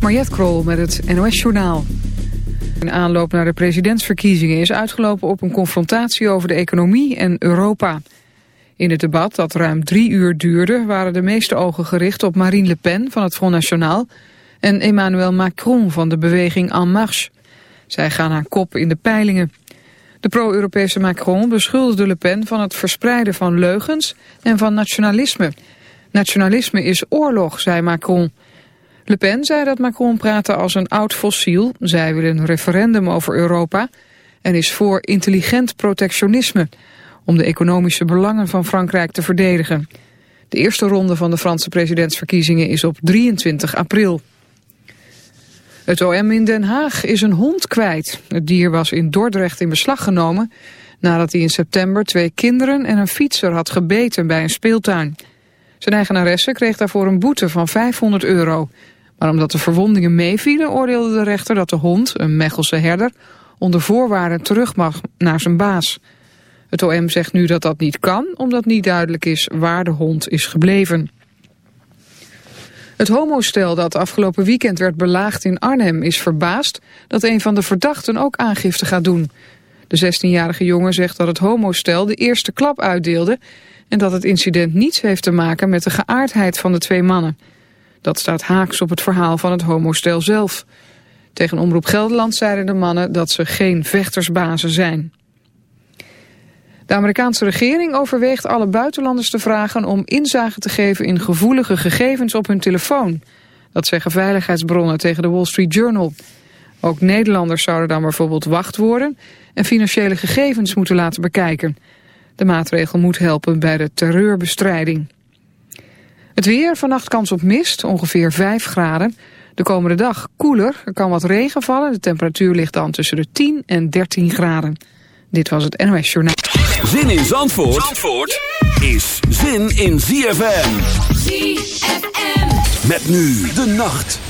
Mariette Krol met het NOS Journaal. Een aanloop naar de presidentsverkiezingen is uitgelopen op een confrontatie over de economie en Europa. In het debat, dat ruim drie uur duurde, waren de meeste ogen gericht op Marine Le Pen van het Front National en Emmanuel Macron van de beweging En Marche. Zij gaan haar kop in de peilingen. De pro-Europese Macron beschuldigde Le Pen van het verspreiden van leugens en van nationalisme. Nationalisme is oorlog, zei Macron. Le Pen zei dat Macron praatte als een oud fossiel. Zij wil een referendum over Europa en is voor intelligent protectionisme... om de economische belangen van Frankrijk te verdedigen. De eerste ronde van de Franse presidentsverkiezingen is op 23 april. Het OM in Den Haag is een hond kwijt. Het dier was in Dordrecht in beslag genomen... nadat hij in september twee kinderen en een fietser had gebeten bij een speeltuin. Zijn eigenaresse kreeg daarvoor een boete van 500 euro... Maar omdat de verwondingen meevielen oordeelde de rechter dat de hond, een Mechelse herder, onder voorwaarden terug mag naar zijn baas. Het OM zegt nu dat dat niet kan, omdat niet duidelijk is waar de hond is gebleven. Het homostel dat afgelopen weekend werd belaagd in Arnhem is verbaasd dat een van de verdachten ook aangifte gaat doen. De 16-jarige jongen zegt dat het homostel de eerste klap uitdeelde en dat het incident niets heeft te maken met de geaardheid van de twee mannen. Dat staat haaks op het verhaal van het homostel zelf. Tegen Omroep Gelderland zeiden de mannen dat ze geen vechtersbazen zijn. De Amerikaanse regering overweegt alle buitenlanders te vragen om inzage te geven in gevoelige gegevens op hun telefoon. Dat zeggen veiligheidsbronnen tegen de Wall Street Journal. Ook Nederlanders zouden dan bijvoorbeeld wachtwoorden en financiële gegevens moeten laten bekijken. De maatregel moet helpen bij de terreurbestrijding. Het weer, vannacht kans op mist, ongeveer 5 graden. De komende dag koeler, er kan wat regen vallen. De temperatuur ligt dan tussen de 10 en 13 graden. Dit was het NOS Journaal. Zin in Zandvoort, Zandvoort is zin in ZFM. ZFM. Met nu de nacht.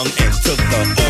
young and took the old.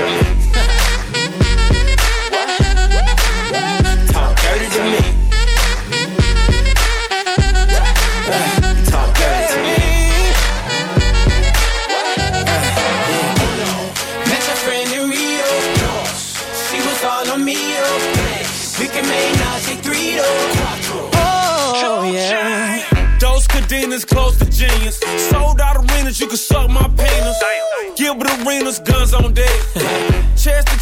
Talk dirty to me. Talk dirty to me. You talk dirty to me. Met your friend in Rio. She was all on me. We can make Najee three Oh, yeah. Those cadenas close to genius. Sold out arenas, you can suck my penis. Gilbert Arenas, guns on deck.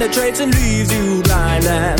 penetrates and leaves you blind and